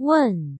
问。